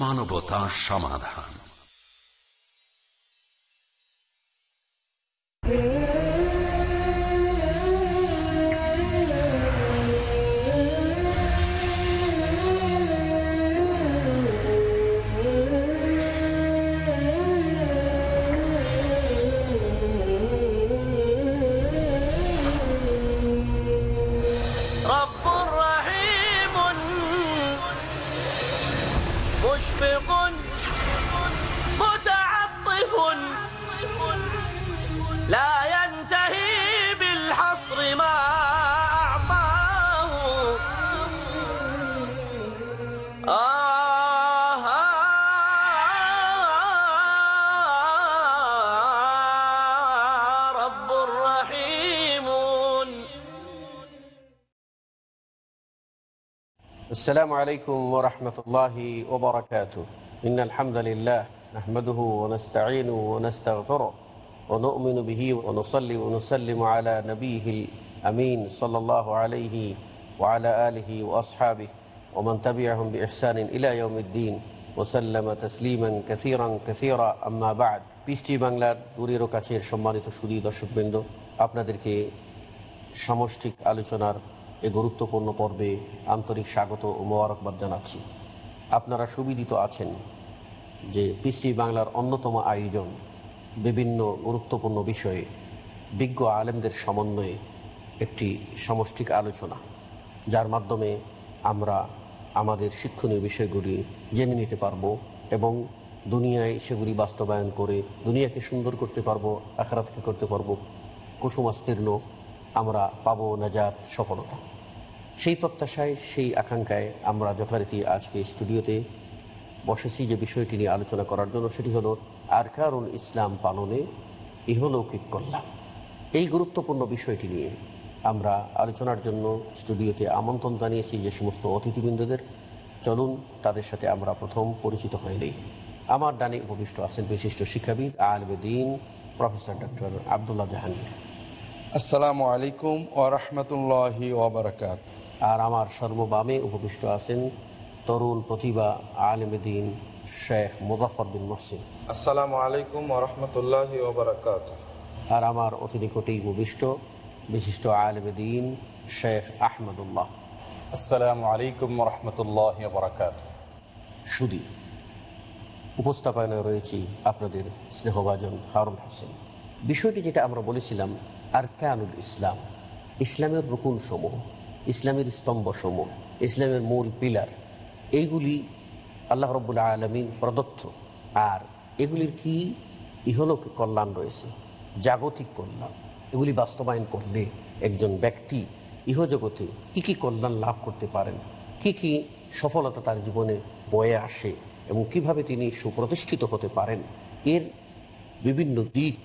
মানবতা সমাধান। السلام عليكم ورحمة الله وبركاته إن الحمد لله نحمده ونستعينه ونستغفره ونؤمن به ونصلي ونسلم على نبيه الأمين صلى الله عليه وعلى آله وأصحابه ومن تبعهم بإحسان إلى يوم الدين وسلم تسليما كثيرا كثيرا أما بعد পিস্টি বাংলার দূরের ও কাছের সম্মানিত সুদী দর্শকবৃন্দ আপনাদেরকে সামষ্টিক আলোচনার এ গুরুত্বপূর্ণ পর্বে আন্তরিক স্বাগত ও মোবারকবাদ জানাচ্ছি। আপনারা সুবিদিত আছেন যে পিস্টি বাংলার অন্যতম আয়োজন বিভিন্ন গুরুত্বপূর্ণ বিষয়ে বিজ্ঞ আলেমদের সমন্বয়ে একটি সমষ্টিক আলোচনা, যার মাধ্যমে আমরা আমাদের শিক্ষণীয় বিষয়গুলি জেনে নিতে পারব এবং দুনিয়ায় সেগুলি বাস্তবায়ন করে দুনিয়াকে সুন্দর করতে পারব, আখারাতকে করতে পারব। কুসুমাস্তীর্ণ আমরা পাবো নাজাত সফলতা। সেই প্রত্যাশায়, সেই আকাঙ্ক্ষায় আমরা যথারীতি আজকে স্টুডিওতে বসেছি যে বিষয়টি নিয়ে আলোচনা করার জন্য। সেটি হলো আর আরকারুল ইসলাম পালনে ইহলৌকিক কল্যাণ। এই গুরুত্বপূর্ণ বিষয়টি নিয়ে আমরা আলোচনার জন্য স্টুডিওতে আমন্ত্রণ জানিয়েছি যে সমস্ত অতিথিবৃন্দদের। চলুন, তাদের সাথে আমরা প্রথম পরিচিত হয়ে নেই। আমার ডানে উপবিষ্ট আছেন বিশিষ্ট শিক্ষাবিদ আলবেদিন প্রফেসর ডক্টর আবদুল্লাহ জাহাঙ্গীর। আসসালামু আলাইকুম ও ওবরাকাত আর আমার সর্ববামে উপবিষ্ট আছেন তরুণ প্রতিভা আলমদিন শেখ মুজাফর বিন মহসিন। আসসালামু আলাইকুম ওরহমতুল্লাহ ওবরাকাত আর আমার অতি নিকটেই উপবিষ্ট বিশিষ্ট আলমদিন শেখ আহমদুল্লাহ। আসসালামু আলাইকুম রহমতুল্লাহ বরাকাত সুদী উপস্থাপনায় রয়েছি আপনাদের স্নেহভাজন হারুন হোসেন। বিষয়টি যেটা আমরা বলেছিলাম আর কানুল ইসলাম ইসলামের রুকুন সমূহ ইসলামের স্তম্ভ সমূহ ইসলামের মূল পিলার, এইগুলি আল্লাহ রব্বুল্লা আলমিন প্রদত্ত। আর এগুলির কি? ইহলোক কল্যাণ রয়েছে, জাগতিক কল্যাণ। এগুলি বাস্তবায়ন করলে একজন ব্যক্তি ইহজগতে কী কী কল্যাণ লাভ করতে পারেন, কি কি সফলতা তার জীবনে বয়ে আসে এবং কীভাবে তিনি সুপ্রতিষ্ঠিত হতে পারেন, এর বিভিন্ন দিক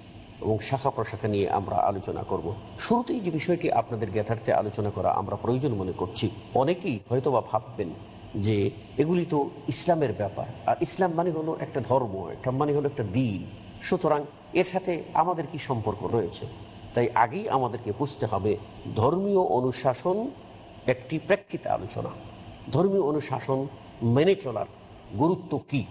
এবং শাখা প্রশাখা নিয়ে আমরা আলোচনা করব। শুরুতেই যে বিষয়টি আপনাদের জ্ঞাতার্থে আলোচনা করা আমরা প্রয়োজন মনে করছি। অনেকেই হয়তোবা ভাববেন যে এগুলি তো ইসলামের ব্যাপার। আর ইসলাম মানে হলো একটা ধর্ম একটা মানে হলো একটা দিন। সুতরাং এর সাথে আমাদের কি সম্পর্ক রয়েছে? তাই আগেই আমাদেরকে বুঝতে হবে, ধর্মীয় অনুশাসন একটি প্রেক্ষিতে আলোচনা। ধর্মীয় অনুশাসন মেনে চলার গুরুত্ব কি?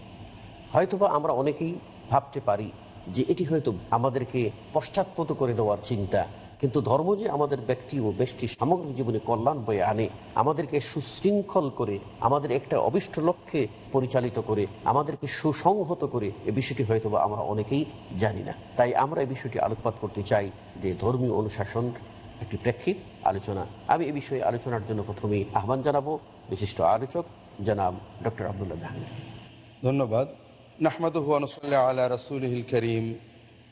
হয়তোবা আমরা অনেকেই ভাবতে পারি যে এটি হয়তো আমাদেরকে পশ্চাৎপদ করে দেওয়ার চিন্তা, কিন্তু ধর্ম যে আমাদের ব্যক্তি ও ব্যষ্টি সামগ্রিক জীবনে কল্যাণ বয়ে আনে, আমাদেরকে সুশৃঙ্খল করে, আমাদের একটা অবিষ্ট লক্ষ্যে পরিচালিত করে, আমাদেরকে সুসংহত করে, এ বিষয়টি হয়তো বা আমরা অনেকেই জানি না। তাই আমরা এই বিষয়টি আলোকপাত করতে চাই যে ধর্মীয় অনুশাসন একটি প্রেক্ষিত আলোচনা। আমি এ বিষয়ে আলোচনার জন্য প্রথমেই আহ্বান জানাব বিশিষ্ট আলোচক জনাব ডক্টর আবদুল্লাহ জাহাঙ্গীর। ধন্যবাদ। নাহমাদ হুয়ানসল্লাহ আল্লাহ রসুলহিল করিম।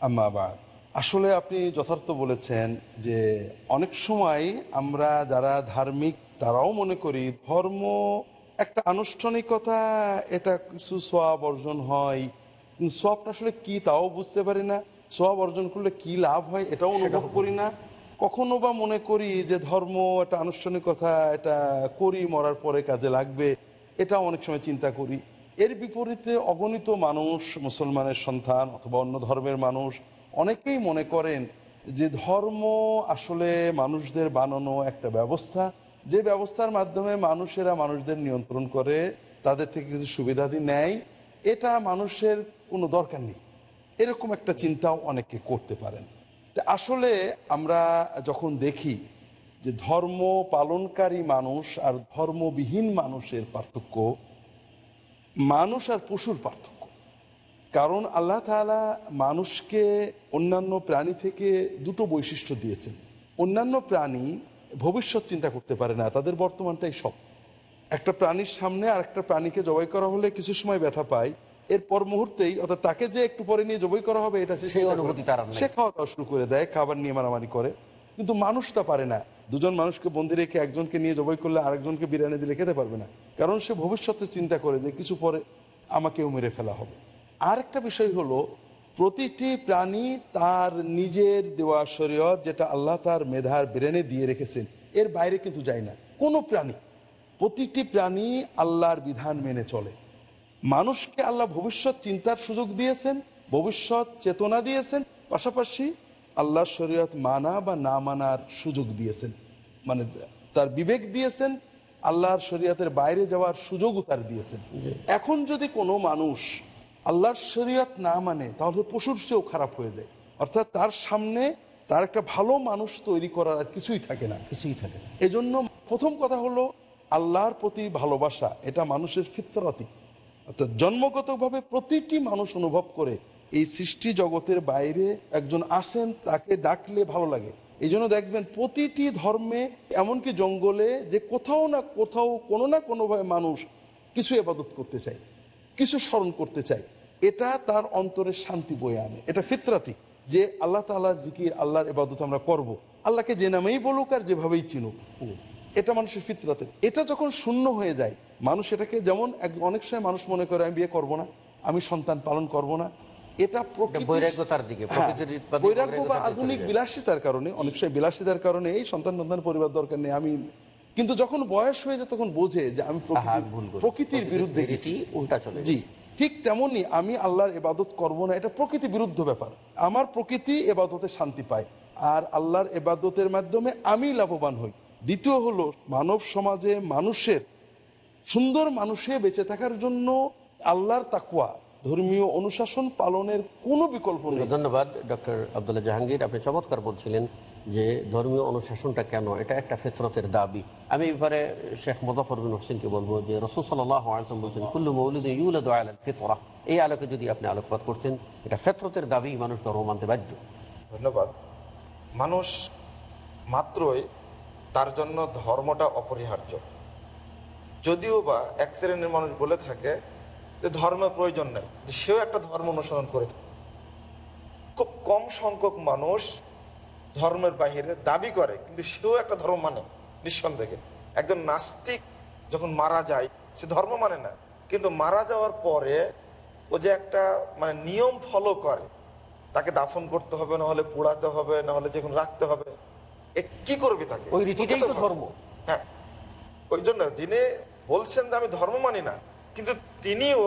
আম্মাবাদ আসলে আপনি যথার্থ বলেছেন যে অনেক সময় আমরা যারা ধার্মিক তারাও মনে করি ধর্ম একটা আনুষ্ঠানিকতা এটা কিছু সোয়াব অর্জন হয়। কিন্তু সোয়াবটা আসলে কি তাও বুঝতে পারি না। সোয়াব অর্জন করলে কি লাভ হয় এটাও অনুভব করি না। কখনো বা মনে করি যে ধর্ম একটা আনুষ্ঠানিকতা এটা করি মরার পরে কাজে লাগবে এটা অনেক সময় চিন্তা করি। এর বিপরীতে অগণিত মানুষ, মুসলমানের সন্তান অথবা অন্য ধর্মের মানুষ, অনেকেই মনে করেন যে ধর্ম আসলে মানুষদের বানানো একটা ব্যবস্থা। যে ব্যবস্থার মাধ্যমে মানুষেরা মানুষদের নিয়ন্ত্রণ করে, তাদের থেকে কিছু সুবিধাদি নেয়, এটা মানুষের কোনো দরকার নেই। এরকম একটা চিন্তাও অনেকে করতে পারেন। আসলে আমরা যখন দেখি যে ধর্ম পালনকারী মানুষ আর ধর্মবিহীন মানুষের পার্থক্য মানুষ আর পশুর পার্থক্য। কারণ আল্লাহ তাআলা মানুষকে অন্যান্য প্রাণী থেকে দুটো বৈশিষ্ট্য দিয়েছেন। অন্যান্য প্রাণী ভবিষ্যৎ চিন্তা করতে পারে না তাদের বর্তমানটাই সব। একটা প্রাণীর সামনে আর একটা প্রাণীকে জবাই করা হলে কিছু সময় ব্যথা পায় এরপর মুহূর্তেই অর্থাৎ তাকে যে একটু পরে নিয়ে জবাই করা হবে এটা। সে খাওয়া দাওয়া শুরু করে দেয় খাবার নিয়ে মারামারি করে। কিন্তু মানুষ তা পারে না। দুজন মানুষকে বন্দি রেখে একজনকে নিয়ে জবাই করলে আরেকজনকে বিরিয়ানি দিলে খেতে পারবে না। কারণ সে ভবিষ্যতে চিন্তা করে যে কিছু পরে আমাকেও মেরে ফেলা হবে। আর একটা বিষয় হলো, প্রতিটি প্রাণী তার নিজের দেওয়া শরীয়ত, যেটা আল্লাহ তার মেধার ব্রেনে দিয়ে রেখেছেন, এর বাইরে কিন্তু যায় না। কোনো প্রাণী, প্রতিটি প্রাণী আল্লাহর বিধান মেনে চলে। মানুষকে আল্লাহ ভবিষ্যৎ চিন্তার সুযোগ দিয়েছেন, ভবিষ্যৎ চেতনা দিয়েছেন, পাশাপাশি আল্লাহর শরীয়ত মানা বা না মানার সুযোগ দিয়েছেন। মানে তার বিবেক দিয়েছেন আল্লাহর শরীয়তের বাইরে যাওয়ার সুযোগও তার দিয়েছেন। এখন যদি কোনো মানুষ আল্লাহর শরীয়ত না মানে তাহলে পশুর চেয়েও খারাপ হয়ে যায়। অর্থাৎ তার সামনে তার একটা ভালো মানুষ তৈরি করার আর কিছুই থাকে না। কিছুই থাকে না। এজন্য প্রথম কথা হলো আল্লাহর প্রতি ভালোবাসা এটা মানুষের ফিতরাতি। অর্থাৎ জন্মগতভাবে প্রতিটি মানুষ অনুভব করে এই সৃষ্টি জগতের বাইরে একজন আসেন তাকে ডাকলে ভালো লাগে। এই জন্য দেখবেন প্রতিটি ধর্মে এমনকি জঙ্গলে যে কোথাও না কোথাও কোনো না কোনোভাবে মানুষ কিছু এবাদত করতে চায়, কিছু স্মরণ করতে চায়। এটা তার অন্তরে শান্তি বয়ে আনে। এটা ফিতরাতি যে আল্লাহ তাআলার জিকির, আল্লাহর এবাদত আমরা করব। আল্লাহকে যে নামেই বলুক আর যেভাবেই চিনুক। এটা মানুষের ফিতরাতের। এটা যখন শূন্য হয়ে যায়, মানুষ এটাকে যেমন অনেক সময় মানুষ মনে করে, আমি বিয়ে করব না, আমি সন্তান পালন করব না এটা বৈরাগ্যতার দিকে, হ্যাঁ, বৈরাগ্য বা আধুনিক বিলাসিতার কারণে অনেক সময় বিলাসিতার কারণে এই সন্তান সন্তান পরিবার দরকার নেই। আমি কিন্তু যখন বয়স হয়ে যায় তখন বোঝে যে আমি। প্রকৃতির বিরুদ্ধে গেছি। উল্টা চলে জি ঠিক তেমনি আমি আল্লাহর এবাদত করব না এটা প্রকৃতি বিরুদ্ধ ব্যাপার। আমার প্রকৃতি এবাদতে শান্তি পায় আর আল্লাহর এবাদতের মাধ্যমে আমি লাভবান হই। দ্বিতীয় হলো মানব সমাজে মানুষের সুন্দর মানুষে বেঁচে থাকার জন্য আল্লাহর তাকুয়া ধর্মীয় অনুশাসন পালনের কোনো বিকল্প নেই। ধন্যবাদ ডক্টর আবদুল্লাহ জাহাঙ্গীর। আপনি চমৎকার বলছিলেন যে ধর্মীয় অনুশাসনটা কেন? এটা একটা ফেতরতের দাবি। আমি এবারে শেখ মোজাফর বিন হোসেনকে বলব যে রসুল সাল্লাহ আলসালাম বলছেন কুল্লু মৌলুদ ইউলাদ আল ফেতরা। এই আলোকে যদি আপনি আলোকপাত করতেন এটা ফেতরতের দাবি মানুষ ধর্ম মানতে বাধ্য। ধন্যবাদ। মানুষ মাত্রই তার জন্য ধর্মটা অপরিহার্য। যদিও বা এক শ্রেণির মানুষ বলে থাকে যে ধর্মের প্রয়োজন নেই যে সেও একটা ধর্ম অনুসরণ করে থাকে। খুব কম সংখ্যক মানুষ ধর্মের বাহিরে দাবি করে কিন্তু সেও একটা ধর্ম মানে নিঃসন্দেহে। একজন নাস্তিক যখন মারা যায় সে ধর্ম মানে না কিন্তু মারা যাওয়ার পরে ও যে একটা মানে নিয়ম ফলো করে তাকে দাফন করতে হবে না হলে পোড়াতে হবে না হলে যখন রাখতে হবে এ কি করবে তাকে? ওই রীতিটাই তো ধর্ম। হ্যাঁ। ওই জন্য যিনি বলছেন যে আমি ধর্ম মানি না কিন্তু তিনিও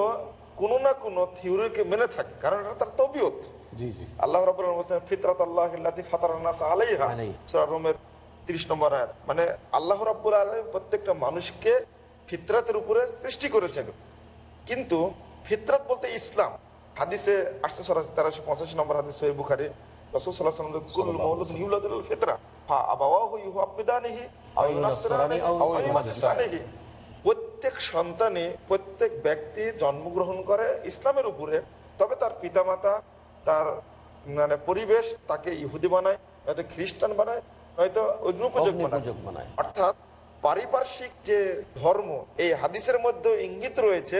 কোনো না কোনো থিওরিকে মেনে থাকে কারণ এটা তার তবিয়ত। আল্লাহ ফিতরাত আল্লাহ ইল্লাতি আলাইহা। আলাইহা। রোমের 30 নম্বর আয়াত। মানে আল্লাহ রাব্বুল আলামিন প্রত্যেকটা মানুষকে ফিতরাতের উপরে সৃষ্টি করেছেন। কিন্তু ফিতরাত বলতে ইসলাম। হাদিসে আসছে সরাসরি তেরোশো পঁচাশি নম্বর হাদিস বুখারী। রাসূল ফিতরা। ফা আবাওয়াহু ইউহাব্বিদানিহি আও আও প্রত্যেক সন্তানে প্রত্যেক ব্যক্তি জন্মগ্রহণ করে ইসলামের উপরে তবে তার পিতামাতা তার মানে পরিবেশ তাকে ইহুদি বানায় নয়তো খ্রিস্টান বানায় নয়তো অগ্নিপূজক বানায়। অর্থাৎ পারিপার্শ্বিক যে ধর্ম এই হাদিসের মধ্যে ইঙ্গিত রয়েছে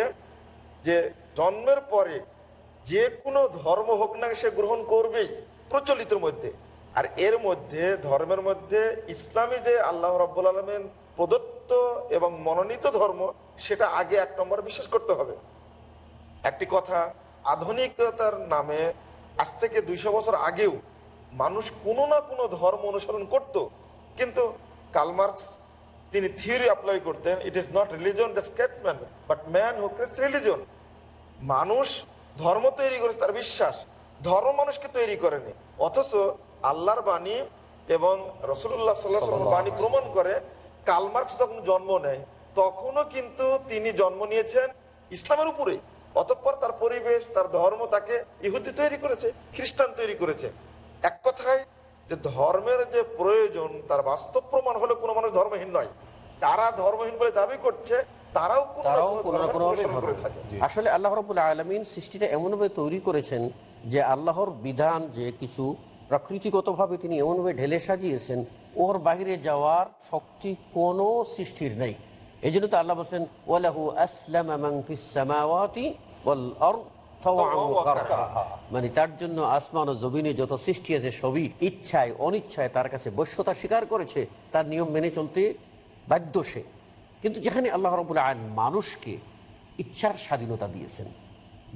যে জন্মের পরে যে কোনো ধর্ম হোক না সে গ্রহণ করবেই প্রচলিতের মধ্যে আর এর মধ্যে ধর্মের মধ্যে ইসলামী যে আল্লাহ রব্বুল আলমেন প্রদত্ত এবং মনোনীত ধর্ম সেটা আগে এক নম্বর বিশ্বাস করতে হবে। একটি কথা আধুনিকতার নামে আজ থেকে দুইশো বছর আগেও মানুষ কোনো না কোনো ধর্ম অনুসরণ করত কিন্তু কালমার্কস তিনি থিওরি অ্যাপ্লাই করতেন it is not religion statement but man who creates religion. মানুষ ধর্ম তৈরি করেছে তার বিশ্বাস ধর্ম মানুষকে তৈরি করেনি অথচ আল্লাহর বাণী এবং রসুল্লাহ সাল্লাহ বাণী প্রমাণ করে কালমার্কস যখন জন্ম নেয় তখনও কিন্তু তিনি জন্ম নিয়েছেন ইসলামের উপরে। অতঃপর তার পরিবেশ তার ধর্ম তাকে ইহুদি তৈরি করেছে খ্রিস্টান তৈরি করেছে। এক কথায় যে ধর্মের যে প্রয়োজন তার বাস্তব প্রমাণ হলে কোনো মানুষ ধর্মহীন নয়। তারা ধর্মহীন বলে দাবি করছে তারাও আসলে আল্লাহ রবুল্লা আলমিন সৃষ্টিটা এমনভাবে তৈরি করেছেন যে আল্লাহর বিধান যে কিছু প্রকৃতিগতভাবে তিনি এমনভাবে ঢেলে সাজিয়েছেন ওর বাইরে যাওয়ার শক্তি কোনো সৃষ্টির নেই। এই জন্য তো আল্লাহ বলছেন ওয়ালাহু আসলাম। মানে তার জন্য আসমান ও জমিনে যত সৃষ্টি আছে সবই ইচ্ছায় অনিচ্ছায় তার কাছে বশ্যতা স্বীকার করেছে তার নিয়ম মেনে চলতে বাধ্য সে। কিন্তু যেখানে আল্লাহ রবুল্লা আইন মানুষকে ইচ্ছার স্বাধীনতা দিয়েছেন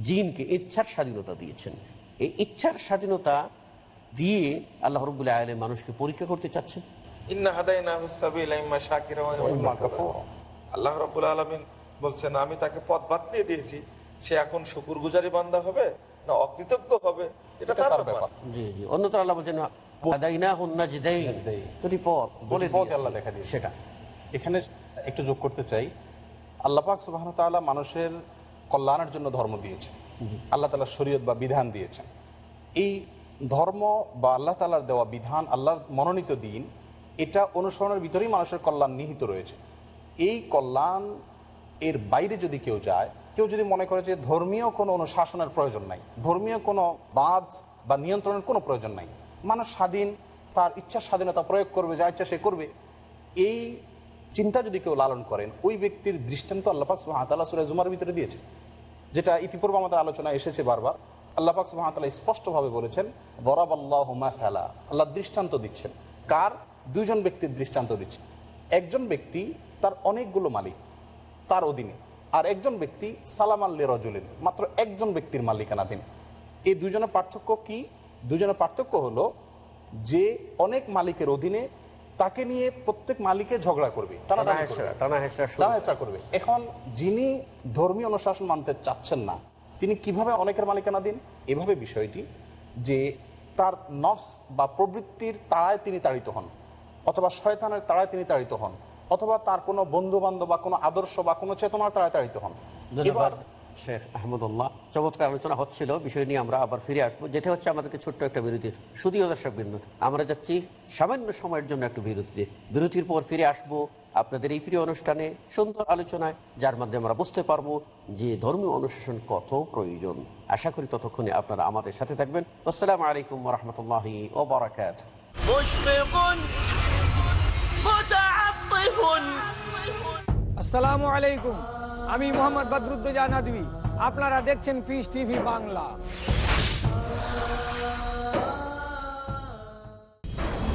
জিনকে ইচ্ছার স্বাধীনতা দিয়েছেন এই ইচ্ছার স্বাধীনতা দিয়ে আল্লাহ রবুল্লা আলম মানুষকে পরীক্ষা করতে চাচ্ছেন। শাকিরা। আল্লাহ রাব্বুল আলামিন বলছেন আমি তাকে পথ বাতলিয়ে দিয়েছি। সে এখন শুকুরগুজারি বান্দা হবে না অকৃতজ্ঞ হবে? এটা তার ব্যাপার। জি জি। অন্যত্র আল্লাহ বলছেন। দুটি পথ বলে পথ আল্লাহ দেখা দিয়েছেন। সেটা। এখানে একটু যোগ করতে চাই। আল্লাহ পাক সুবাহ তাআলা মানুষের কল্যাণের জন্য ধর্ম দিয়েছেন। আল্লাহ তালা শরীয়ত বা বিধান দিয়েছেন। এই ধর্ম বা আল্লাহ তালার দেওয়া বিধান, আল্লাহর মনোনীত দিন, এটা অনুসরণের ভিতরেই মানুষের কল্যাণ নিহিত রয়েছে। এই কল্যাণ এর বাইরে যদি কেউ যায়, কেউ যদি মনে করে যে ধর্মীয় কোনো অনুশাসনের প্রয়োজন নাই, ধর্মীয় কোনো বাদ বা নিয়ন্ত্রণের কোনো প্রয়োজন নাই, মানুষ স্বাধীন, তার ইচ্ছা স্বাধীনতা প্রয়োগ করবে, যা ইচ্ছা সে করবে, এই চিন্তা যদি কেউ লালন করেন, ওই ব্যক্তির দৃষ্টান্ত আল্লাপাক সুহাতাল্লাহ সুরাজ জুমার ভিতরে দিয়েছে। যেটা ইতিপূর্বে আমাদের আলোচনা এসেছে বারবার। আল্লাপাক সুহাতাল্লাহ স্পষ্টভাবে বলেছেন বরাব আল্লাহ হুমা ফেলা আল্লাহ দৃষ্টান্ত দিচ্ছেন। কার? দুজন ব্যক্তির দৃষ্টান্ত দিচ্ছেন। একজন ব্যক্তি তার অনেকগুলো মালিক তার অধীনে। আর একজন ব্যক্তি সালাম আল্লি রজুলিন মাত্র একজন ব্যক্তির মালিকানাধীন। এই দুজনের পার্থক্য কি? দুজনের পার্থক্য হলো যে অনেক মালিকের অধীনে তাকে নিয়ে প্রত্যেক মালিকে ঝগড়া করবে টানা হেঁচড়া করবে। এখন যিনি ধর্মীয় অনুশাসন মানতে চাচ্ছেন না তিনি কীভাবে অনেকের মালিকানা দিন এভাবে বিষয়টি যে তার নফস বা প্রবৃত্তির তাড়ায় তিনি তাড়িত হন অথবা শয়তানের তাড়ায় তিনি তাড়িত হন অথবা তার কোনো বন্ধু বান্ধব বা কোনো আদর্শ বা কোনো চেতনার তাড়ায় তাড়িত হন। এবার শেখ আহমদুল্লাহ। চমৎকার আলোচনা হচ্ছিল বিষয় নিয়ে আমরা আবার ফিরে আসব। যেটা হচ্ছে আমাদেরকে ছোট্ট একটা বিরতি। শুধুও দর্শক বিন্দু আমরা যাচ্ছি সামান্য সময়ের জন্য একটু বিরতিতে। বিরতির পর ফিরে আসব আপনাদের এই প্রিয় অনুষ্ঠানে সুন্দর আলোচনায় যার মাধ্যমে আমরা বুঝতে পারব যে ধর্মীয় অনুশাসন কত প্রয়োজন। আশা করি ততক্ষণে আপনারা আমাদের সাথে থাকবেন। আসসালামু আলাইকুম রহমতুল্লাহ ও আসসালামু আলাইকুম। আমি মোহাম্মদ বদরুদ্দোজা আপনারা দেখছেন পিস টিভি বাংলা।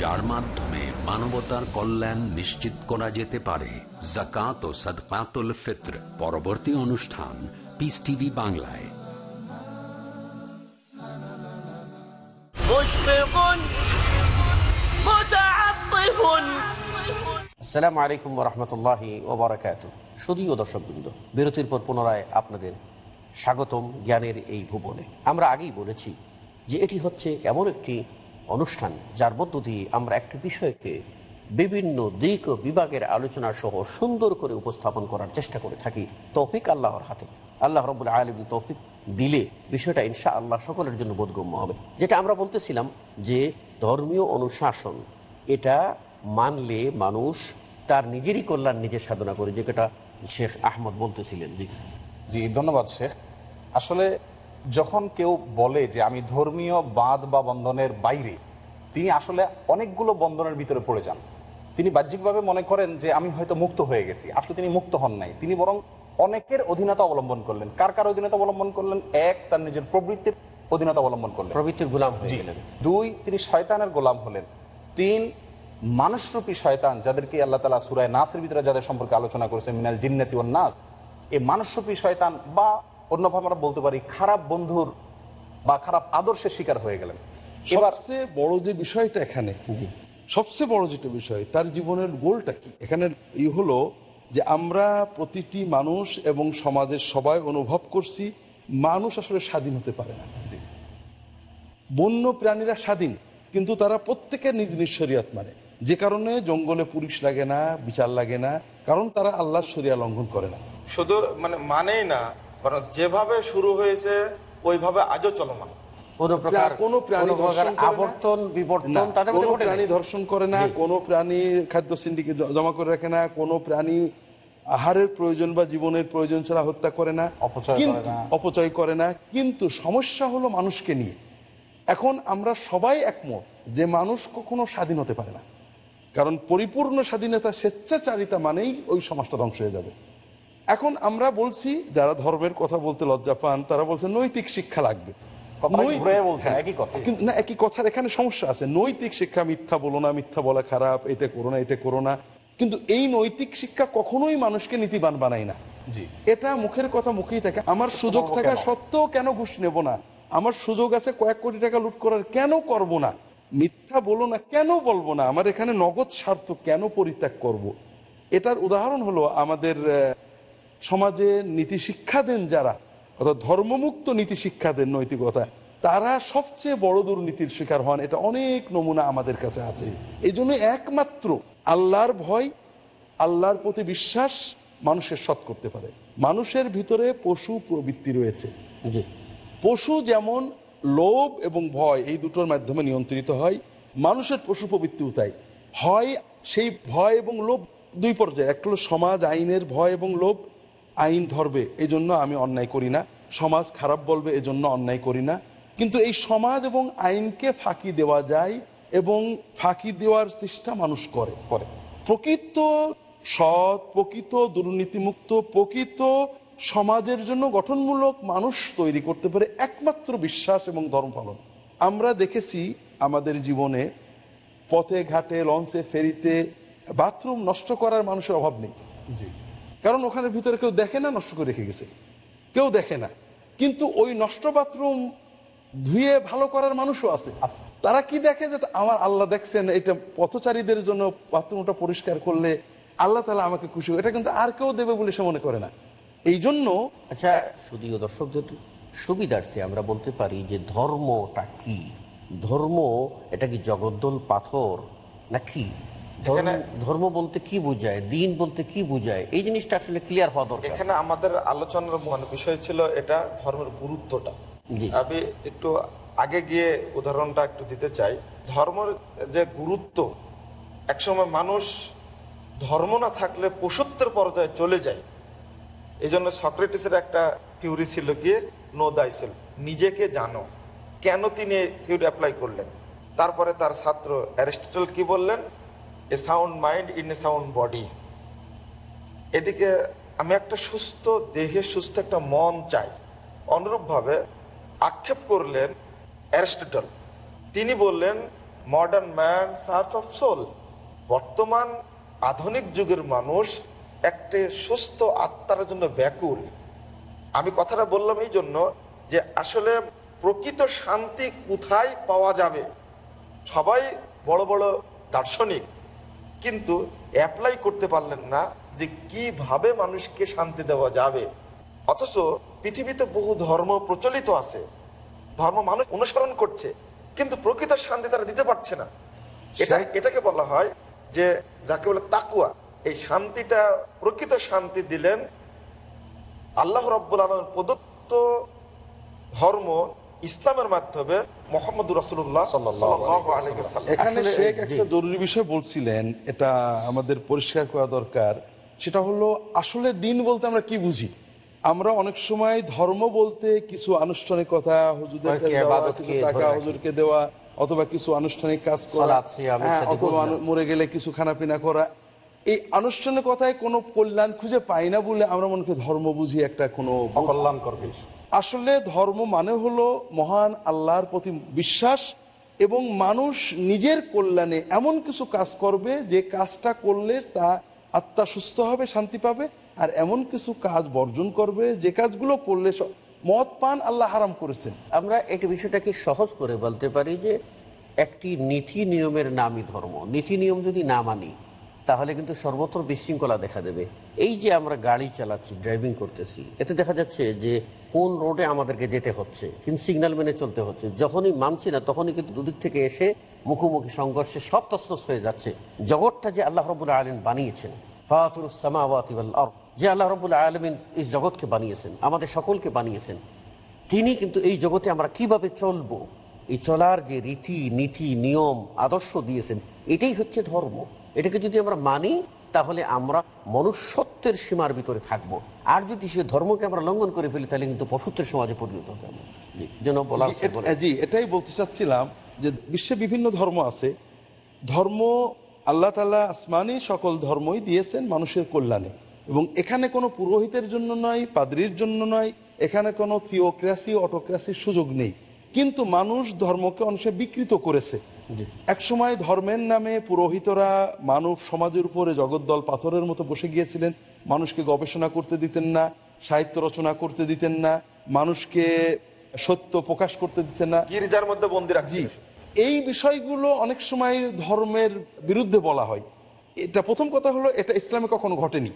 যার মাধ্যমে মানবতার কল্যাণ নিশ্চিত করা যেতে পারে। জাকাত ও সদকাতুল ফিত্র পরবর্তী অনুষ্ঠান পিস টিভি বাংলায়। আসসালামু আলাইকুম রহমতুল্লাহি ওবরাকাত শুধুও দর্শকবৃন্দ বিরতির পর পুনরায় আপনাদের স্বাগতম জ্ঞানের এই ভুবনে। আমরা আগেই বলেছি যে এটি হচ্ছে এমন একটি অনুষ্ঠান, যার মধ্য দিয়ে আমরা একটি বিষয়কে বিভিন্ন দিক ও বিভাগের আলোচনা সহ সুন্দর করে উপস্থাপন করার চেষ্টা করে থাকি। তৌফিক আল্লাহর হাতে। আল্লাহ রবুল আলম তৌফিক দিলে বিষয়টা ইনশা আল্লাহ সকলের জন্য বোধগম্য হবে। যেটা আমরা বলতেছিলাম যে ধর্মীয় অনুশাসন, এটা মানলে মানুষ তার নিজেরই কল্যাণ নিজে সাধনা করে, যেটা শেখ আহমদ বলতেছিলেন। জি। জি, ধন্যবাদ শেখ। আসলে যখন কেউ বলে যে আমি ধর্মীয় বাঁধ বা বন্ধনের বাইরে তিনি আসলে অনেকগুলো বন্ধনের ভিতরে পড়ে যান। তিনি বাহ্যিকভাবে মনে করেন যে আমি হয়তো মুক্ত হয়ে গেছি। আসলে তিনি মুক্ত হন নাই। তিনি বরং অনেকের অধীনতা অবলম্বন করলেন। কার কার অধীনতা অবলম্বন করলেন? এক তার নিজের প্রবৃত্তির অধীনতা অবলম্বন করলেন। প্রবৃত্তির গুলাম হয়ে গেলেন। দুই তিনি শয়তানের গোলাম হলেন। তিন মানুষরূপী শয়তান যাদেরকে আল্লাহ তালা সুরায় নাসের ভিতরে যাদের সম্পর্কে আলোচনা করেছেন মিনাল জিন্নাতি ও নাস এই মানুষরূপী শয়তান বা অন্যভাবে আমরা বলতে পারি খারাপ বন্ধুর বা খারাপ আদর্শের শিকার হয়ে গেলেন। এবার সবচেয়ে বড় যে বিষয়টা এখানে সবচেয়ে বড় যেটা বিষয় তার জীবনের গোলটা কি? এখানে ই হলো যে আমরা প্রতিটি মানুষ এবং সমাজের সবাই অনুভব করছি মানুষ আসলে স্বাধীন হতে পারে না। বন্য প্রাণীরা স্বাধীন কিন্তু তারা প্রত্যেকে নিজ নিজ শরিয়াত মানে। যে কারণে জঙ্গলে পুলিশ লাগে না বিচার লাগে না কারণ তারা আল্লাহর শরিয়া লঙ্ঘন করে না। শুধু মানে মানেই না বরং যেভাবে শুরু হয়েছে ওইভাবে আজও চলমান। কোনো প্রাণী কোনো প্রকার ধর্ষণ করে না। আবর্তন বিবর্তন কোনো প্রাণী ধর্ষণ করে না কোনো প্রাণী খাদ্য সিন্ডিকে জমা করে রাখে না কোনো প্রাণী আহারের প্রয়োজন বা জীবনের প্রয়োজন ছাড়া হত্যা করে না কিন্তু অপচয় করে না কিন্তু সমস্যা হলো মানুষকে নিয়ে। এখন আমরা সবাই একমত যে মানুষ কখনো স্বাধীন হতে পারে না। কারণ পরিপূর্ণ স্বাধীনতা স্বেচ্ছাচারিতা মানেই ওই সমাজটা ধ্বংস হয়ে যাবে। এখন আমরা বলছি যারা ধর্মের কথা বলতে লজ্জা পান তারা বলছে নৈতিক শিক্ষা লাগবে। হ্যাঁ। না একই কথার এখানে সমস্যা আছে। নৈতিক শিক্ষা মিথ্যা বলো না মিথ্যা বলা খারাপ এটা করো না এটা করো না। কিন্তু এই নৈতিক শিক্ষা কখনোই মানুষকে নীতিবান বানায় না। এটা মুখের কথা মুখেই থাকে। আমার সুযোগ থাকা? সত্ত্বেও কেন ঘুষ নেব না? আমার সুযোগ আছে কয়েক কোটি টাকা লুট করার কেন করব না? মিথ্যা বলো না কেন বলব না? আমার এখানে নগদ স্বার্থ কেন পরিত্যাগ করব। এটার উদাহরণ হলো আমাদের আহ, সমাজে নীতি শিক্ষা দেন যারা অর্থাৎ ধর্মমুক্ত নীতি শিক্ষা দেন নৈতিকতা তারা সবচেয়ে বড় দুর্নীতির শিকার হন। এটা অনেক নমুনা আমাদের কাছে আছে। এই জন্য একমাত্র আল্লাহর ভয় আল্লাহর প্রতি বিশ্বাস মানুষের সৎ করতে পারে। মানুষের ভিতরে পশু প্রবৃত্তি রয়েছে। পশু যেমন লোভ এবং ভয় এই দুটোর মাধ্যমে নিয়ন্ত্রিত হয় মানুষের পশু প্রবৃত্তিও তাই। হয় সেই ভয় এবং লোভ দুই পর্যায়ে। একটা হলো সমাজ আইনের ভয় এবং লোভ আইন ধরবে এই জন্য আমি অন্যায় করি না। সমাজ খারাপ বলবে, এজন্য অন্যায় করি না। কিন্তু এই সমাজ এবং আইনকে ফাঁকি দেওয়া যায় এবং ফাঁকি দেওয়ার চেষ্টা মানুষ করে করে। প্রকৃত সৎ, প্রকৃত দুর্নীতিমুক্ত, প্রকৃত সমাজের জন্য গঠনমূলক মানুষ তৈরি করতে পারে একমাত্র বিশ্বাস এবং ধর্ম পালন। আমরা দেখেছি আমাদের জীবনে পথে ঘাটে, লঞ্চে, ফেরিতে বাথরুম নষ্ট করার মানুষের অভাব নেই। জি। কারণ ওখানে ভিতরে কেউ দেখে না নষ্ট করে রেখে গেছে। কেউ দেখে না। কিন্তু ওই নষ্ট বাথরুম ধুয়ে ভালো করার মানুষও আছে। তারা কি দেখে যে আমার আল্লাহ দেখছেন এটা পথচারীদের জন্য বাথরুমটা পরিষ্কার করলে আল্লাহ তালা আমাকে খুশি হবে। এটা কিন্তু আর কেউ দেবে বলে সে মনে করে না। এই জন্য আচ্ছা শুধুও দর্শকদের সুবিধার্থে আমরা বলতে পারি যে ধর্মটা কি? ধর্ম এটা কি জগদ্দল পাথর না কি ধর্ম এখানে- ধর্ম বলতে কি বোঝায়? দিন বলতে কি বোঝায়? এই জিনিসটা আসলে ক্লিয়ার হওয়া দরকার। এখানে আমাদের আলোচনার মূল বিষয় ছিল এটা ধর্মের গুরুত্বটা। আমি একটু আগে গিয়ে উদাহরণটা একটু দিতে চাই। ধর্মের যে গুরুত্ব একসময় মানুষ ধর্ম না থাকলে পশুত্বের পর্যায়ে চলে যায়। এই জন্য সক্রেটিসের একটা থিওরি ছিল গিয়ে নো দাইসেল নিজেকে জানো। কেন তিনি থিওরি অ্যাপ্লাই করলেন? তারপরে তার ছাত্র অ্যারিস্টটল কি বললেন? A sound mind in a sound body এদিকে আমি একটা সুস্থ দেহে সুস্থ একটা মন চাই। অনুরূপভাবে আক্ষেপ করলেন অ্যারিস্টটল। তিনি বললেন modern man search of soul বর্তমান আধুনিক যুগের মানুষ একটি সুস্থ আত্মার জন্য ব্যাকুল। আমি কথাটা বললাম এই জন্য যে আসলে প্রকৃত শান্তি কোথায় পাওয়া যাবে? সবাই বড় বড় দার্শনিক। কিন্তু অ্যাপ্লাই করতে পারলেন না যে কীভাবে মানুষকে শান্তি দেওয়া যাবে। অথচ পৃথিবীতে বহু ধর্ম প্রচলিত আছে। ধর্ম মানুষ অনুসরণ করছে কিন্তু প্রকৃত শান্তি তারা দিতে পারছে না। এটা এটাকে বলা হয় যে যাকে বলে তাকুয়া এই শান্তিটা প্রকৃত শান্তি দিলেন আল্লাহ রব্বুল আলম প্রদত্ত ধর্ম ইসলামের মাধ্যমে মোহাম্মদ রসুল্লাহ। এখানে শেখ একটা জরুরি বিষয় বলছিলেন এটা আমাদের পরিষ্কার করা দরকার। সেটা হলো আসলে দিন বলতে আমরা কি বুঝি? আমরা অনেক সময় ধর্ম বলতে কিছু আনুষ্ঠানিকতা হুজুরদেরকে কয়েকটি দেওয়া কিছু টাকা হুজুরকে দেওয়া অথবা কিছু আনুষ্ঠানিক কাজ করা হ্যাঁ, অথবা মরে গেলে কিছু খানাপিনা করা। এই আনুষ্ঠানিকতায় কোনো কল্যাণ খুঁজে পাই না বলে আমরা মনে করি ধর্ম বুঝি একটা কোনো বোঝা। অকল্যাণকর জিনিস। আসলে ধর্ম মানে হলো মহান আল্লাহর প্রতি বিশ্বাস এবং মানুষ নিজের কল্যাণে এমন কিছু কাজ করবে যে কাজটা করলে তা আত্মা সুস্থ হবে, শান্তি পাবে আর এমন কিছু কাজ বর্জন করবে যে কাজগুলো করলে মদ, পান আল্লাহ হারাম করেছেন। আমরা একটি বিষয়টাকে সহজ করে বলতে পারি যে একটি নীতি নিয়মের নামই ধর্ম। নীতি নিয়ম যদি না মানি তাহলে কিন্তু সর্বত্র বিশৃঙ্খলা দেখা দেবে। এই যে আমরা গাড়ি চালাচ্ছি ড্রাইভিং করতেছি, এতে দেখা যাচ্ছে যে কোন রোডে আমাদেরকে যেতে হচ্ছে, কিন্তু সিগন্যাল মেনে চলতে হচ্ছে। যখনই মানছি না, তখনই কিন্তু দুদিক থেকে এসে মুখোমুখি সংঘর্ষে সব তস্তস হয়ে যাচ্ছে। জগৎটা যে আল্লাহ রবুল্লা আলম বানিয়েছেন যে আল্লাহ রবুল্লা আলমিন এই জগৎকে বানিয়েছেন, আমাদের সকলকে বানিয়েছেন, তিনি কিন্তু এই জগতে আমরা কীভাবে চলবো? এই চলার যে রীতি, নীতি, নিয়ম, আদর্শ দিয়েছেন, এটাই হচ্ছে ধর্ম। এটাকে যদি আমরা মানি তাহলে আমরা মনুষ্যত্বের সীমার ভিতরে থাকব। আর যদি সে ধর্মকে আমরা লঙ্ঘন করে ফেলি তাহলে কিন্তু পশুত্বের সমাজে পরিণত হবে যেন বলা জি, এটাই বলতে চাচ্ছিলাম যে বিশ্বে বিভিন্ন ধর্ম আছে। ধর্ম আল্লাহ তালা আসমানি সকল ধর্মই দিয়েছেন মানুষের কল্যাণে। এবং এখানে কোনো পুরোহিতের জন্য নয় পাদ্রির জন্য নয় এখানে কোনো থিওক্রাসি অটোক্রাসির সুযোগ নেই। কিন্তু মানুষ ধর্মকে অংশে বিকৃত করেছে। জি। একসময় ধর্মের নামে পুরোহিতরা মানব সমাজের উপরে জগদ্দল পাথরের মতো বসে গিয়েছিলেন। মানুষকে গবেষণা করতে দিতেন না সাহিত্য রচনা করতে দিতেন না মানুষকে সত্য প্রকাশ করতে দিতেন না। গির্জার মধ্যে বন্দি রাখছি এই বিষয়গুলো অনেক সময় ধর্মের বিরুদ্ধে বলা হয়। এটা প্রথম কথা হলো এটা ইসলামে কখনো ঘটেনি।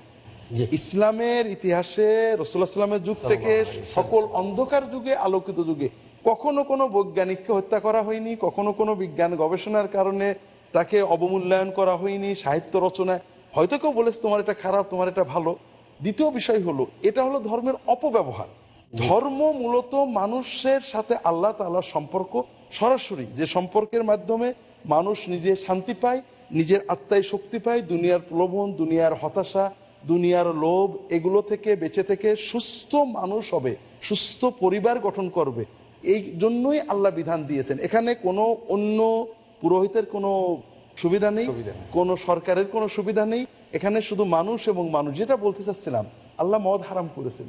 ইসলামের ইতিহাসে রসুল্লাহ সাল্লামের যুগ থেকে সকল অন্ধকার যুগে আলোকিত যুগে কখনো কোনো বৈজ্ঞানিককে হত্যা করা হয়নি, কখনো কোনো বিজ্ঞান গবেষণার কারণে তাকে অবমূল্যায়ন করা হয়নি, সাহিত্য রচনায় হয়তো কেউ বলেছে তোমার এটা খারাপ, তোমার এটা ভালো। দ্বিতীয় বিষয় হলো, এটা হলো ধর্মের অপব্যবহার। ধর্ম মূলত মানুষের সাথে আল্লাহ তাআলার সম্পর্ক সরাসরি, যে সম্পর্কের মাধ্যমে মানুষ নিজে শান্তি পায়, নিজের আত্মায় শক্তি পায়, দুনিয়ার প্রলোভন, দুনিয়ার হতাশা, দুনিয়ার লোভ, এগুলো থেকে বেঁচে থেকে সুস্থ মানুষ হবে, সুস্থ পরিবার গঠন করবে। এই জন্যই আল্লাহ বিধান দিয়েছেন। এখানে কোনো অন্য পুরোহিতের কোনো সুবিধা নেই কোনো সরকারের কোনো সুবিধা নেই। এখানে শুধু মানুষ এবং মানুষ যেটা বলতে চাচ্ছিলাম আল্লাহ মদ হারাম করেছেন।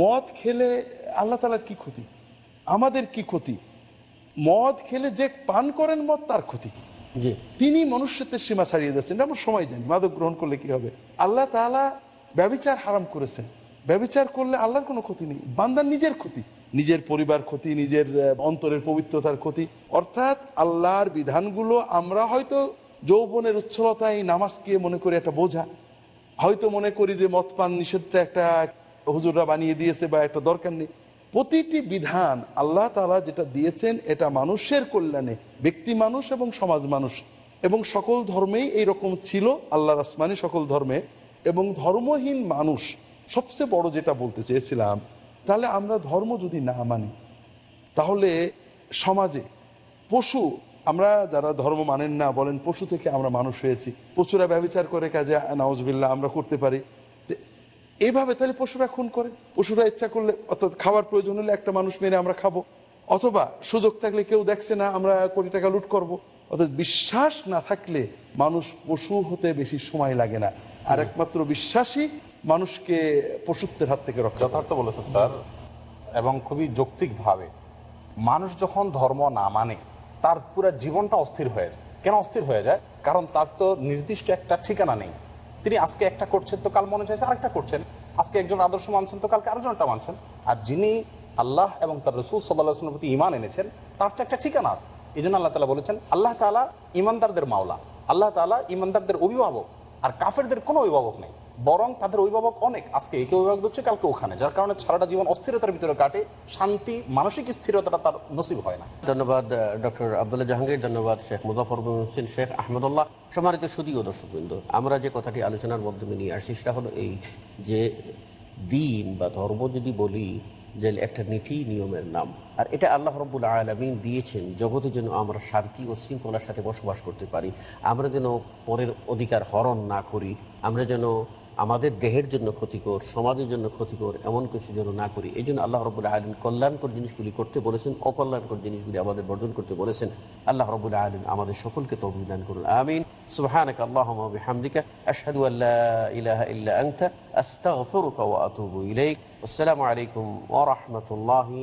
মদ খেলে আল্লাহ তালার কি ক্ষতি? আমাদের কি ক্ষতি? মদ খেলে যে পান করেন মদ তার ক্ষতি তিনি মনুষ্যত্বের সীমা ছাড়িয়ে যাচ্ছেন আমরা সময় জানি মাদক গ্রহণ করলে কি হবে? আল্লাহ তাআলা ব্যবিচার হারাম করেছেন। ব্যবিচার করলে আল্লাহর কোনো ক্ষতি নেই। বান্দার নিজের ক্ষতি। নিজের পরিবার ক্ষতি, নিজের অন্তরের পবিত্রতার ক্ষতি। অর্থাৎ আল্লাহর বিধানগুলো আমরা হয়তো যৌবনের উচ্ছলতায় নামাজকে মনে করি একটা বোঝা। হয়তো মনে করি যে মদ পান নিষেধটা একটা হুজুররা বানিয়ে দিয়েছে বা একটা দরকার নেই। প্রতিটি বিধান আল্লাহ তালা যেটা দিয়েছেন, এটা মানুষের কল্যাণে, ব্যক্তি মানুষ এবং সমাজ মানুষ। এবং সকল ধর্মেই এই রকম ছিল আল্লাহ আসমানি সকল ধর্মে। এবং ধর্মহীন মানুষ, সবচেয়ে বড় যেটা বলতে চেয়েছিলাম তাহলে আমরা ধর্ম যদি না মানি, তাহলে সমাজে পশু, আমরা যারা ধর্ম মানেন না, বলেন পশু থেকে আমরা মানুষ হয়েছি, পশুরা ব্যবচার করে কাজে নওয়াজবিল্লা আমরা করতে পারি। তো এইভাবে তাহলে পশুরা খুন করে। পশুরা ইচ্ছা করলে, অর্থাৎ খাওয়ার প্রয়োজন হলে একটা মানুষ মেরে আমরা খাব। অথবা সুযোগ থাকলে কেউ দেখছে না, আমরা কোটি টাকা লুট করব। অর্থাৎ বিশ্বাস না থাকলে মানুষ পশু হতে বেশি সময় লাগে না। আর একমাত্র বিশ্বাসী মানুষকে পশুত্বের হাত থেকে রক্ষা যথার্থ বলেছেন স্যার। এবং খুবই যৌক্তিকভাবে মানুষ যখন ধর্ম না মানে তার পুরো জীবনটা অস্থির হয়ে যায়। কেন অস্থির হয়ে যায়? কারণ তার তো নির্দিষ্ট একটা ঠিকানা নেই। তিনি আজকে একটা করছেন তো কাল মনে চাইছে আরেকটা করছেন। আজকে একজন আদর্শ মানছেন তো কালকে আরেকজনটা মানছেন। আর যিনি আল্লাহ এবং তার রসুল সাল্লাহ প্রতি ইমান এনেছেন তার তো একটা ঠিকানা। এই জন্য আল্লাহ তালা বলেছেন আল্লাহ তালা ইমানদারদের মাওলা আল্লাহ তালা ইমানদারদের অভিভাবক। আর কাফেরদের কোনো অভিভাবক নেই। বরং তাদের অভিভাবক অনেক। আজকে একে অভিভাবক দিচ্ছে, কালকে ওখানে, যার কারণে সারাটা জীবন অস্থিরতার ভিতরে কাটে, শান্তি, মানসিক স্থিরতাটা তার নসিব হয় না। ধন্যবাদ ডক্টর আবদুল্লাহ জাহাঙ্গীর, ধন্যবাদ শেখ মুজাফর হোসেন শেখ আহমদুল্লাহ। সম্মানিত সুদী ও দর্শকবৃন্দ, আমরা যে কথাটি আলোচনার মাধ্যমে নিয়ে আসি সেটা হলো এই যে দিন বা ধর্ম যদি বলি, যে একটা নীতি নিয়মের নাম, আর এটা আল্লাহ রব্বুল আলমিন দিয়েছেন, জগতে যেন আমরা শান্তি ও শৃঙ্খলার সাথে বসবাস করতে পারি। আমরা যেন পরের অধিকার হরণ না করি, আমরা যেন আমাদের দেহের জন্য ক্ষতিকর, সমাজের জন্য ক্ষতিকর, এমন কিছু যেন না করি। এই জন্য আল্লাহ রবুল্লা আলম কল্যাণকর জিনিসগুলি করতে বলেছেন, অকল্যাণকর জিনিসগুলি আমাদের বর্জন করতে বলেছেন। আল্লাহ রবুল্লা আলম আমাদের সকলকে তৌফিক দান করুন। আমিন। সুবহানাক আল্লাহুম্মা ওয়া বিহামদিকা, আশহাদু আল্লা ইলাহা ইল্লা আনতা, আস্তাগফিরুকা ওয়া আতুবু ইলাইক। আসসালামু আলাইকুম ওয়া রাহমাতুল্লাহি